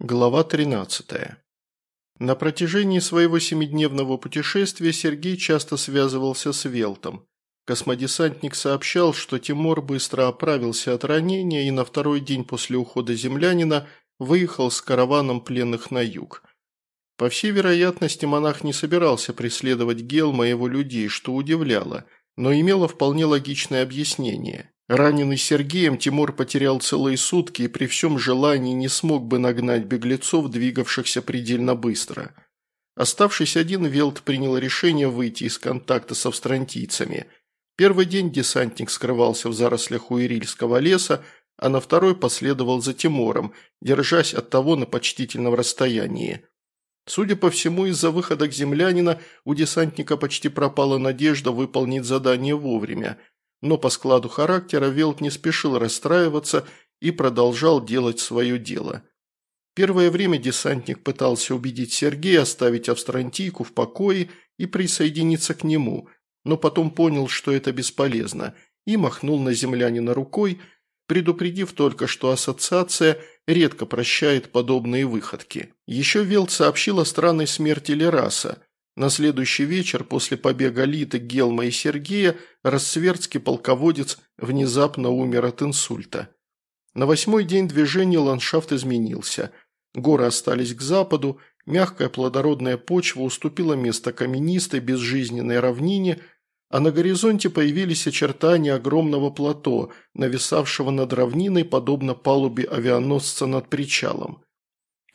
Глава 13. На протяжении своего семидневного путешествия Сергей часто связывался с Велтом. Космодесантник сообщал, что Тимур быстро оправился от ранения и на второй день после ухода землянина выехал с караваном пленных на юг. По всей вероятности, монах не собирался преследовать Гелма и его людей, что удивляло, но имело вполне логичное объяснение – Раненый Сергеем, Тимур потерял целые сутки и при всем желании не смог бы нагнать беглецов, двигавшихся предельно быстро. Оставшись один, Велт принял решение выйти из контакта с австрантийцами. Первый день десантник скрывался в зарослях Уирильского леса, а на второй последовал за Тимуром, держась от того на почтительном расстоянии. Судя по всему, из-за выхода к землянина у десантника почти пропала надежда выполнить задание вовремя – но по складу характера Велт не спешил расстраиваться и продолжал делать свое дело. Первое время десантник пытался убедить Сергея оставить австрантийку в покое и присоединиться к нему, но потом понял, что это бесполезно, и махнул на землянина рукой, предупредив только, что ассоциация редко прощает подобные выходки. Еще Велт сообщил о странной смерти Лераса, на следующий вечер после побега Литы, Гелма и Сергея рассвердский полководец внезапно умер от инсульта. На восьмой день движения ландшафт изменился. Горы остались к западу, мягкая плодородная почва уступила место каменистой безжизненной равнине, а на горизонте появились очертания огромного плато, нависавшего над равниной, подобно палубе авианосца над причалом.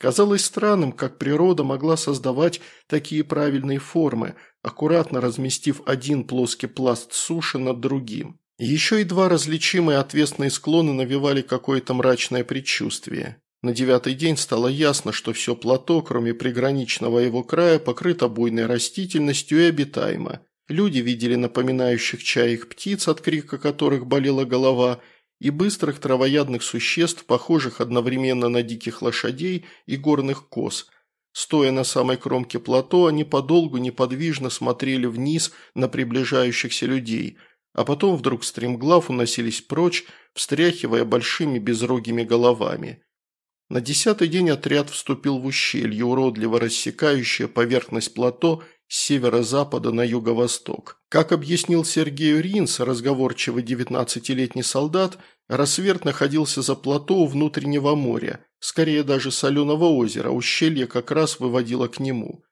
Казалось странным, как природа могла создавать такие правильные формы, аккуратно разместив один плоский пласт суши над другим. Еще и два различимые отвесные склоны навевали какое-то мрачное предчувствие. На девятый день стало ясно, что все плато, кроме приграничного его края, покрыто буйной растительностью и обитаемо. Люди видели напоминающих чаек птиц, от крика которых болела голова, и быстрых травоядных существ, похожих одновременно на диких лошадей и горных коз. Стоя на самой кромке плато, они подолгу неподвижно смотрели вниз на приближающихся людей, а потом вдруг стремглав уносились прочь, встряхивая большими безрогими головами. На десятый день отряд вступил в ущелье, уродливо рассекающее поверхность плато с северо-запада на юго-восток. Как объяснил Сергею Ринс, разговорчивый девятнадцатилетний солдат, рассвет находился за плато внутреннего моря, скорее даже соленого озера, ущелье как раз выводило к нему.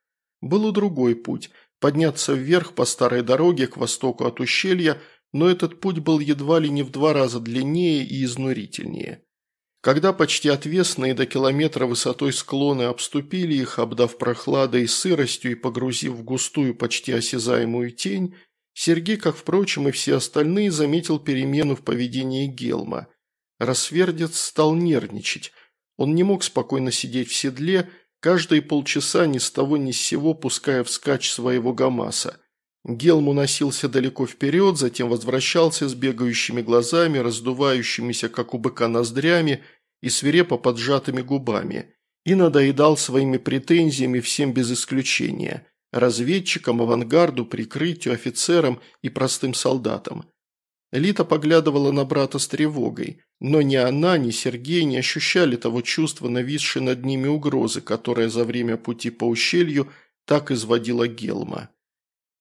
Был и другой путь – подняться вверх по старой дороге к востоку от ущелья, но этот путь был едва ли не в два раза длиннее и изнурительнее. Когда почти отвесные до километра высотой склоны обступили их, обдав прохладой и сыростью и погрузив в густую, почти осязаемую тень, Сергей, как, впрочем, и все остальные, заметил перемену в поведении Гелма. Рассвердец стал нервничать. Он не мог спокойно сидеть в седле, каждые полчаса ни с того ни с сего пуская вскачь своего гамаса. Гелм уносился далеко вперед, затем возвращался с бегающими глазами, раздувающимися, как у быка, ноздрями и свирепо поджатыми губами, и надоедал своими претензиями всем без исключения – разведчикам, авангарду, прикрытию, офицерам и простым солдатам. Лита поглядывала на брата с тревогой, но ни она, ни Сергей не ощущали того чувства нависшей над ними угрозы, которая за время пути по ущелью так изводила Гелма.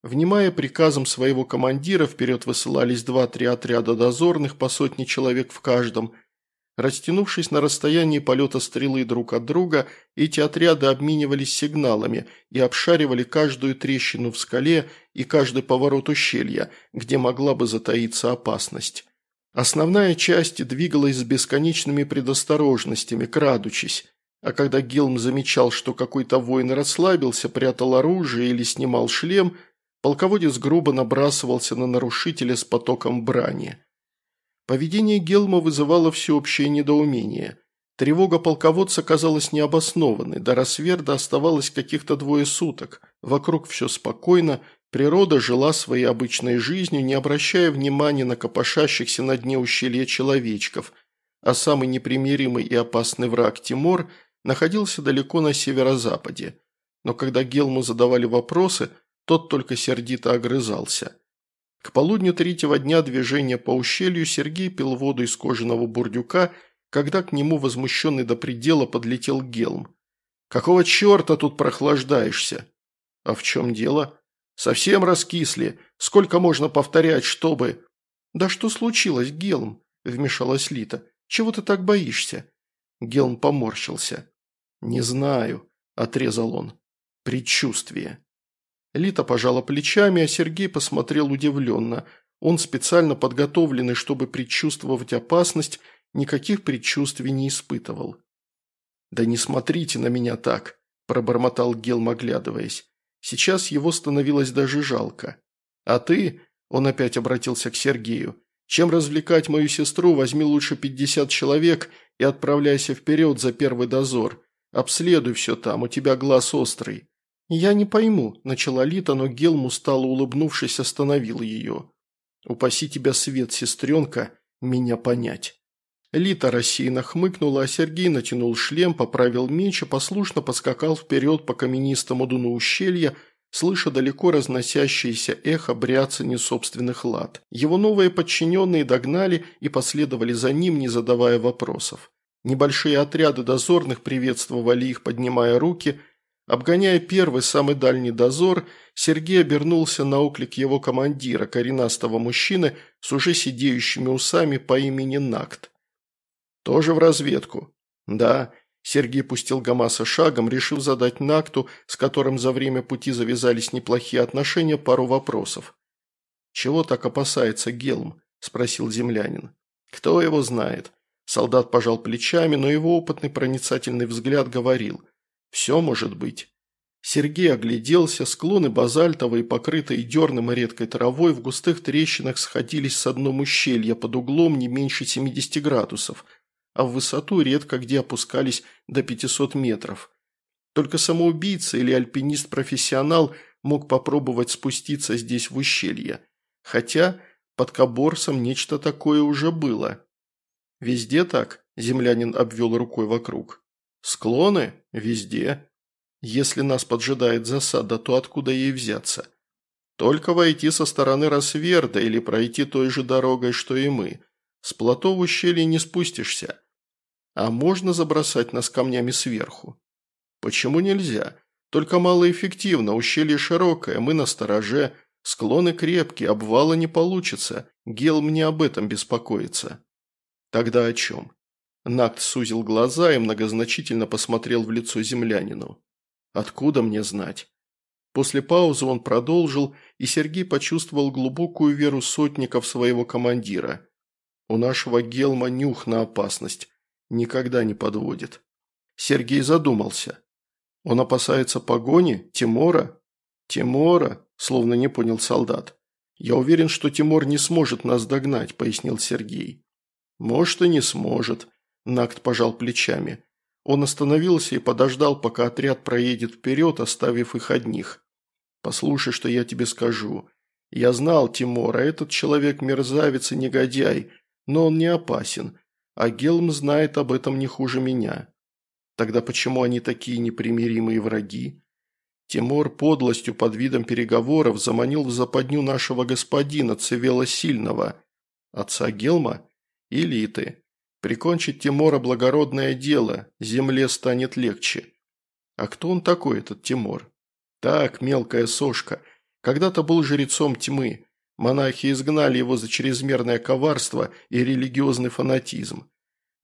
Внимая приказам своего командира, вперед высылались два-три отряда дозорных по сотне человек в каждом. Растянувшись на расстоянии полета стрелы друг от друга, эти отряды обменивались сигналами и обшаривали каждую трещину в скале и каждый поворот ущелья, где могла бы затаиться опасность. Основная часть двигалась с бесконечными предосторожностями, крадучись, а когда Гилм замечал, что какой-то воин расслабился, прятал оружие или снимал шлем – Полководец грубо набрасывался на нарушителя с потоком брани. Поведение Гелма вызывало всеобщее недоумение. Тревога полководца казалась необоснованной, до рассверда оставалось каких-то двое суток. Вокруг все спокойно, природа жила своей обычной жизнью, не обращая внимания на копошащихся на дне ущелья человечков, а самый непримиримый и опасный враг Тимур находился далеко на северо-западе. Но когда Гелму задавали вопросы – тот только сердито огрызался. К полудню третьего дня движения по ущелью Сергей пил воду из кожаного бурдюка когда к нему возмущенный до предела подлетел Гелм. «Какого черта тут прохлаждаешься?» «А в чем дело?» «Совсем раскисли. Сколько можно повторять, чтобы...» «Да что случилось, Гелм?» – вмешалась Лита. «Чего ты так боишься?» Гелм поморщился. «Не знаю», – отрезал он. «Предчувствие». Лита пожала плечами, а Сергей посмотрел удивленно. Он специально подготовленный, чтобы предчувствовать опасность, никаких предчувствий не испытывал. «Да не смотрите на меня так», – пробормотал Гелм, оглядываясь. Сейчас его становилось даже жалко. «А ты?» – он опять обратился к Сергею. «Чем развлекать мою сестру, возьми лучше пятьдесят человек и отправляйся вперед за первый дозор. Обследуй все там, у тебя глаз острый». «Я не пойму», – начала Лита, но Гелм, устало улыбнувшись, остановил ее. «Упаси тебя, свет, сестренка, меня понять». Лита рассеянно хмыкнула, а Сергей натянул шлем, поправил меч и послушно поскакал вперед по каменистому дуну ущелья, слыша далеко разносящееся эхо бряцания собственных лад. Его новые подчиненные догнали и последовали за ним, не задавая вопросов. Небольшие отряды дозорных приветствовали их, поднимая руки. Обгоняя первый, самый дальний дозор, Сергей обернулся на оклик его командира, коренастого мужчины с уже сидеющими усами по имени Накт. «Тоже в разведку?» «Да». Сергей пустил Гамаса шагом, решив задать Накту, с которым за время пути завязались неплохие отношения, пару вопросов. «Чего так опасается Гелм?» – спросил землянин. «Кто его знает?» Солдат пожал плечами, но его опытный проницательный взгляд говорил. «Все может быть». Сергей огляделся, склоны базальтовые, покрытые дерном и редкой травой, в густых трещинах сходились с одном ущелья под углом не меньше 70 градусов – а в высоту редко где опускались до 500 метров. Только самоубийца или альпинист-профессионал мог попробовать спуститься здесь в ущелье. Хотя под Каборсом нечто такое уже было. «Везде так?» – землянин обвел рукой вокруг. «Склоны? Везде. Если нас поджидает засада, то откуда ей взяться? Только войти со стороны Росверда или пройти той же дорогой, что и мы. С плато в ущелье не спустишься. А можно забросать нас камнями сверху? Почему нельзя? Только малоэффективно, ущелье широкое, мы на стороже, склоны крепкие, обвала не получится. Гел мне об этом беспокоится. Тогда о чем? Накт сузил глаза и многозначительно посмотрел в лицо землянину. Откуда мне знать? После паузы он продолжил, и Сергей почувствовал глубокую веру сотников своего командира. У нашего Гелма нюх на опасность никогда не подводит. Сергей задумался. Он опасается погони? Тимора? Тимора? Словно не понял солдат. Я уверен, что Тимур не сможет нас догнать, пояснил Сергей. Может и не сможет. Накт пожал плечами. Он остановился и подождал, пока отряд проедет вперед, оставив их одних. «Послушай, что я тебе скажу. Я знал Тимора, этот человек мерзавец и негодяй, но он не опасен а Гелм знает об этом не хуже меня. Тогда почему они такие непримиримые враги? Тимур подлостью под видом переговоров заманил в западню нашего господина Цивела Сильного, отца Гелма и Литы. Прикончить Тимора благородное дело, земле станет легче. А кто он такой, этот Тимур? Так, мелкая сошка. Когда-то был жрецом тьмы, Монахи изгнали его за чрезмерное коварство и религиозный фанатизм.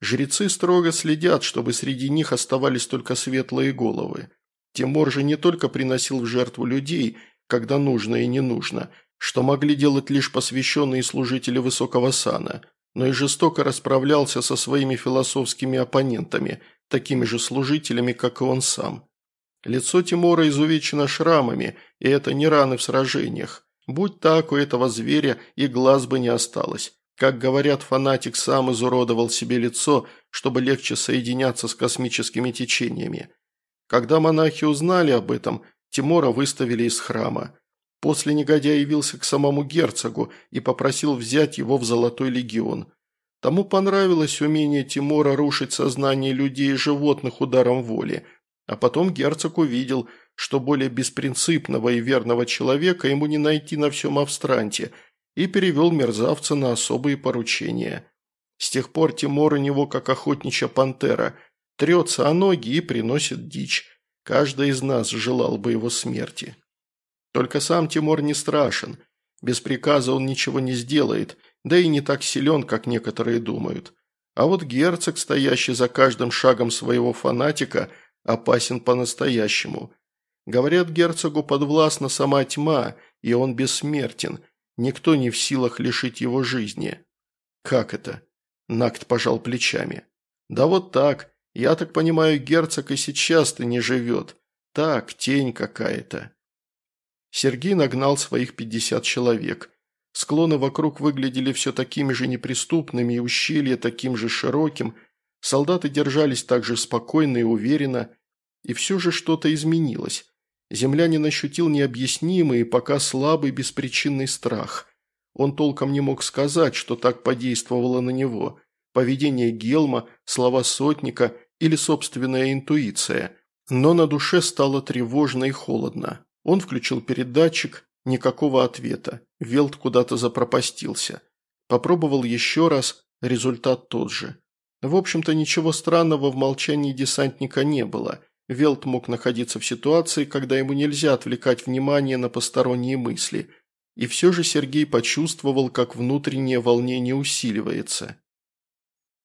Жрецы строго следят, чтобы среди них оставались только светлые головы. Тимур же не только приносил в жертву людей, когда нужно и не нужно, что могли делать лишь посвященные служители высокого сана, но и жестоко расправлялся со своими философскими оппонентами, такими же служителями, как и он сам. Лицо Тимура изувечено шрамами, и это не раны в сражениях. Будь так, у этого зверя и глаз бы не осталось. Как говорят, фанатик сам изуродовал себе лицо, чтобы легче соединяться с космическими течениями. Когда монахи узнали об этом, Тимора выставили из храма. После негодяй явился к самому герцогу и попросил взять его в Золотой легион. Тому понравилось умение Тимора рушить сознание людей и животных ударом воли. А потом герцог увидел – что более беспринципного и верного человека ему не найти на всем Австранте, и перевел мерзавца на особые поручения. С тех пор Тимур у него как охотничья пантера, трется о ноги и приносит дичь. Каждый из нас желал бы его смерти. Только сам Тимур не страшен. Без приказа он ничего не сделает, да и не так силен, как некоторые думают. А вот герцог, стоящий за каждым шагом своего фанатика, опасен по-настоящему. Говорят, герцогу подвластна сама тьма, и он бессмертен. Никто не в силах лишить его жизни. Как это? Накт пожал плечами. Да вот так. Я так понимаю, герцог и сейчас-то не живет. Так, тень какая-то. Сергей нагнал своих пятьдесят человек. Склоны вокруг выглядели все такими же неприступными и ущелье таким же широким. Солдаты держались так же спокойно и уверенно. И все же что-то изменилось. Землянин ощутил необъяснимый и пока слабый беспричинный страх. Он толком не мог сказать, что так подействовало на него. Поведение Гелма, слова сотника или собственная интуиция. Но на душе стало тревожно и холодно. Он включил передатчик, никакого ответа. Велт куда-то запропастился. Попробовал еще раз, результат тот же. В общем-то, ничего странного в молчании десантника не было – Велт мог находиться в ситуации, когда ему нельзя отвлекать внимание на посторонние мысли. И все же Сергей почувствовал, как внутреннее волнение усиливается.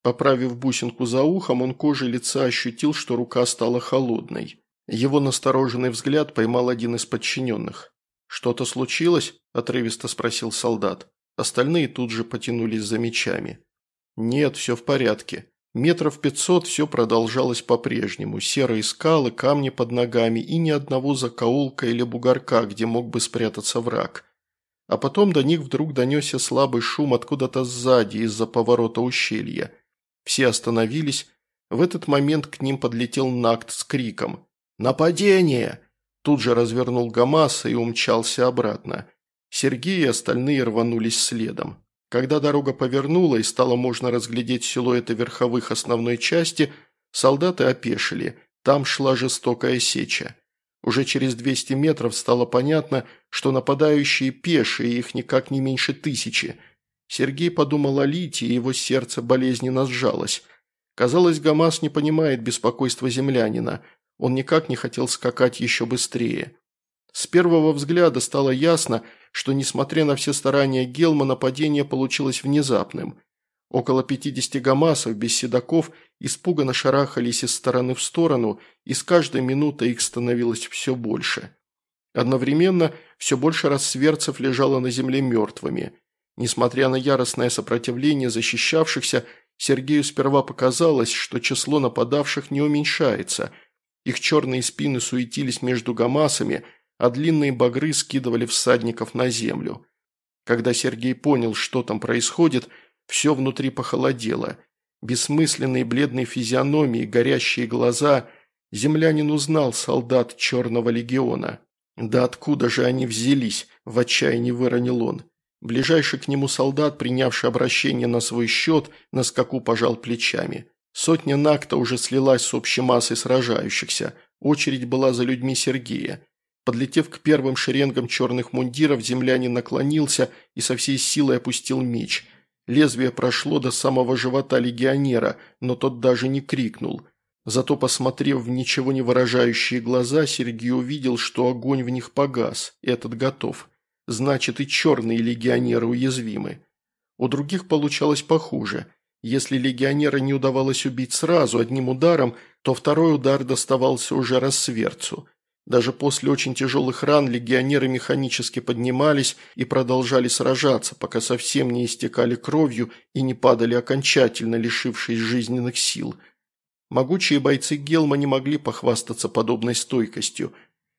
Поправив бусинку за ухом, он кожей лица ощутил, что рука стала холодной. Его настороженный взгляд поймал один из подчиненных. «Что-то случилось?» – отрывисто спросил солдат. Остальные тут же потянулись за мечами. «Нет, все в порядке», Метров пятьсот все продолжалось по-прежнему. Серые скалы, камни под ногами и ни одного закоулка или бугорка, где мог бы спрятаться враг. А потом до них вдруг донесся слабый шум откуда-то сзади, из-за поворота ущелья. Все остановились. В этот момент к ним подлетел Накт с криком «Нападение!». Тут же развернул Гамаса и умчался обратно. Сергей и остальные рванулись следом. Когда дорога повернула и стало можно разглядеть силуэты верховых основной части, солдаты опешили, там шла жестокая сеча. Уже через 200 метров стало понятно, что нападающие пешие, их никак не меньше тысячи. Сергей подумал о Лите, и его сердце болезненно сжалось. Казалось, Гамас не понимает беспокойства землянина. Он никак не хотел скакать еще быстрее. С первого взгляда стало ясно, что, несмотря на все старания Гелма, нападение получилось внезапным. Около 50 гамасов без седаков испуганно шарахались из стороны в сторону, и с каждой минутой их становилось все больше. Одновременно все больше рассверцев лежало на земле мертвыми. Несмотря на яростное сопротивление защищавшихся, Сергею сперва показалось, что число нападавших не уменьшается. Их черные спины суетились между гамасами – а длинные багры скидывали всадников на землю. Когда Сергей понял, что там происходит, все внутри похолодело. Бессмысленные бледные физиономии, горящие глаза. Землянин узнал солдат Черного легиона. Да откуда же они взялись, в отчаянии выронил он. Ближайший к нему солдат, принявший обращение на свой счет, на скаку пожал плечами. Сотня накта уже слилась с общей массой сражающихся. Очередь была за людьми Сергея. Подлетев к первым шеренгам черных мундиров, землянин наклонился и со всей силой опустил меч. Лезвие прошло до самого живота легионера, но тот даже не крикнул. Зато, посмотрев в ничего не выражающие глаза, Сергей увидел, что огонь в них погас, этот готов. Значит, и черные легионеры уязвимы. У других получалось похуже. Если легионера не удавалось убить сразу одним ударом, то второй удар доставался уже рассверцу – даже после очень тяжелых ран легионеры механически поднимались и продолжали сражаться, пока совсем не истекали кровью и не падали окончательно, лишившись жизненных сил. Могучие бойцы Гелма не могли похвастаться подобной стойкостью.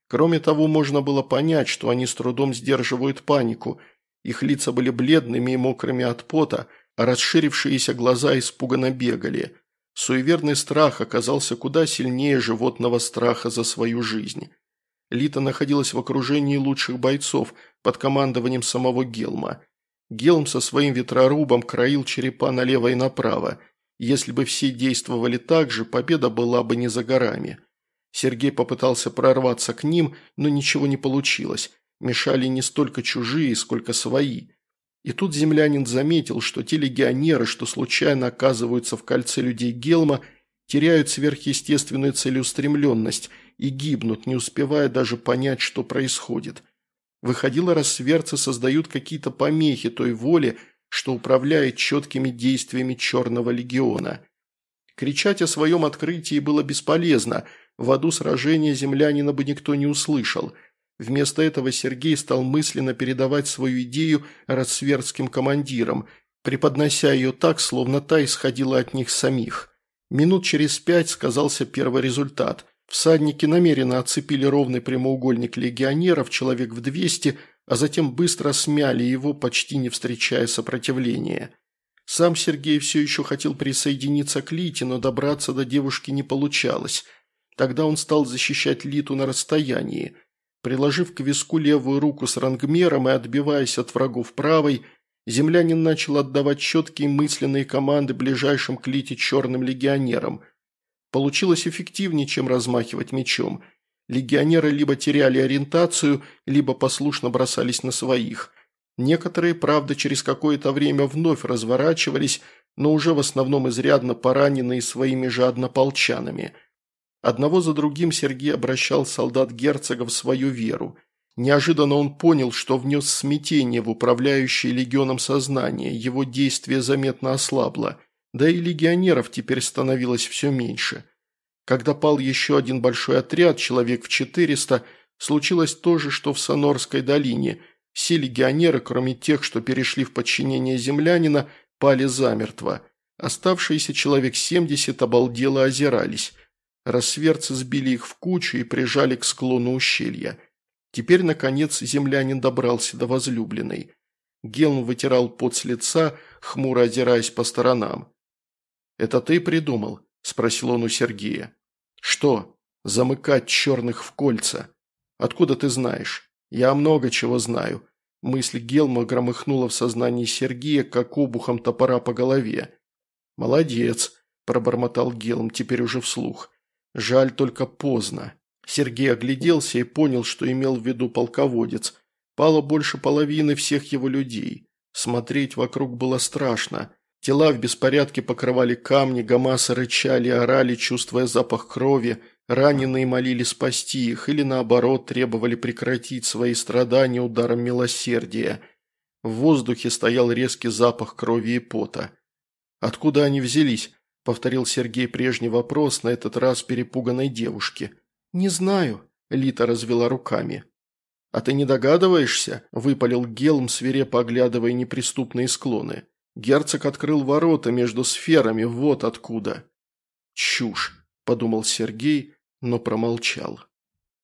Кроме того, можно было понять, что они с трудом сдерживают панику. Их лица были бледными и мокрыми от пота, а расширившиеся глаза испуганно бегали. Суеверный страх оказался куда сильнее животного страха за свою жизнь. Лита находилась в окружении лучших бойцов под командованием самого Гелма. Гелм со своим ветрорубом краил черепа налево и направо. Если бы все действовали так же, победа была бы не за горами. Сергей попытался прорваться к ним, но ничего не получилось. Мешали не столько чужие, сколько свои. И тут землянин заметил, что те легионеры, что случайно оказываются в кольце людей Гелма, теряют сверхъестественную целеустремленность и гибнут, не успевая даже понять, что происходит. Выходило, рассверцы создают какие-то помехи той воле, что управляет четкими действиями Черного легиона. Кричать о своем открытии было бесполезно, в аду сражения землянина бы никто не услышал – Вместо этого Сергей стал мысленно передавать свою идею рассвердским командирам, преподнося ее так, словно та исходила от них самих. Минут через пять сказался первый результат. Всадники намеренно оцепили ровный прямоугольник легионеров, человек в двести, а затем быстро смяли его, почти не встречая сопротивления. Сам Сергей все еще хотел присоединиться к Лите, но добраться до девушки не получалось. Тогда он стал защищать Литу на расстоянии – Приложив к виску левую руку с рангмером и отбиваясь от врагов правой, землянин начал отдавать четкие мысленные команды ближайшим к Лите черным легионерам. Получилось эффективнее, чем размахивать мечом. Легионеры либо теряли ориентацию, либо послушно бросались на своих. Некоторые, правда, через какое-то время вновь разворачивались, но уже в основном изрядно пораненные своими же однополчанами – Одного за другим Сергей обращал солдат герцога в свою веру. Неожиданно он понял, что внес смятение в управляющее легионом сознание, его действие заметно ослабло, да и легионеров теперь становилось все меньше. Когда пал еще один большой отряд, человек в 400, случилось то же, что в Сонорской долине. Все легионеры, кроме тех, что перешли в подчинение землянина, пали замертво. Оставшиеся человек 70 обалдело озирались. Рассверцы сбили их в кучу и прижали к склону ущелья. Теперь, наконец, землянин добрался до возлюбленной. Гелм вытирал пот с лица, хмуро озираясь по сторонам. «Это ты придумал?» – спросил он у Сергея. «Что? Замыкать черных в кольца? Откуда ты знаешь? Я много чего знаю». Мысль Гелма громыхнула в сознании Сергея, как обухом топора по голове. «Молодец», – пробормотал Гелм, теперь уже вслух. Жаль только поздно. Сергей огляделся и понял, что имел в виду полководец. Пало больше половины всех его людей. Смотреть вокруг было страшно. Тела в беспорядке покрывали камни, гамасы рычали, орали, чувствуя запах крови, раненые молили спасти их или, наоборот, требовали прекратить свои страдания ударом милосердия. В воздухе стоял резкий запах крови и пота. Откуда они взялись? – повторил Сергей прежний вопрос, на этот раз перепуганной девушке. «Не знаю», – Лита развела руками. «А ты не догадываешься?» – выпалил Гелм, свирепо оглядывая неприступные склоны. Герцог открыл ворота между сферами, вот откуда. «Чушь», – подумал Сергей, но промолчал.